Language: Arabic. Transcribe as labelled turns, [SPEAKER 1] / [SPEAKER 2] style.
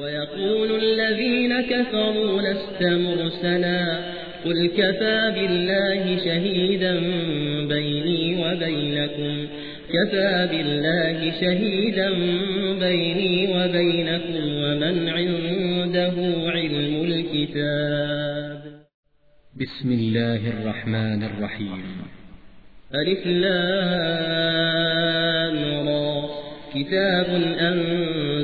[SPEAKER 1] ويقول الذين كفروا لست مرسلا قل كفى بالله شهيدا بيني وبينكم كفى بالله شهيدا بيني وبينكم ومن عنده علم الكتاب
[SPEAKER 2] بسم الله الرحمن الرحيم.
[SPEAKER 1] ألف را. كتاب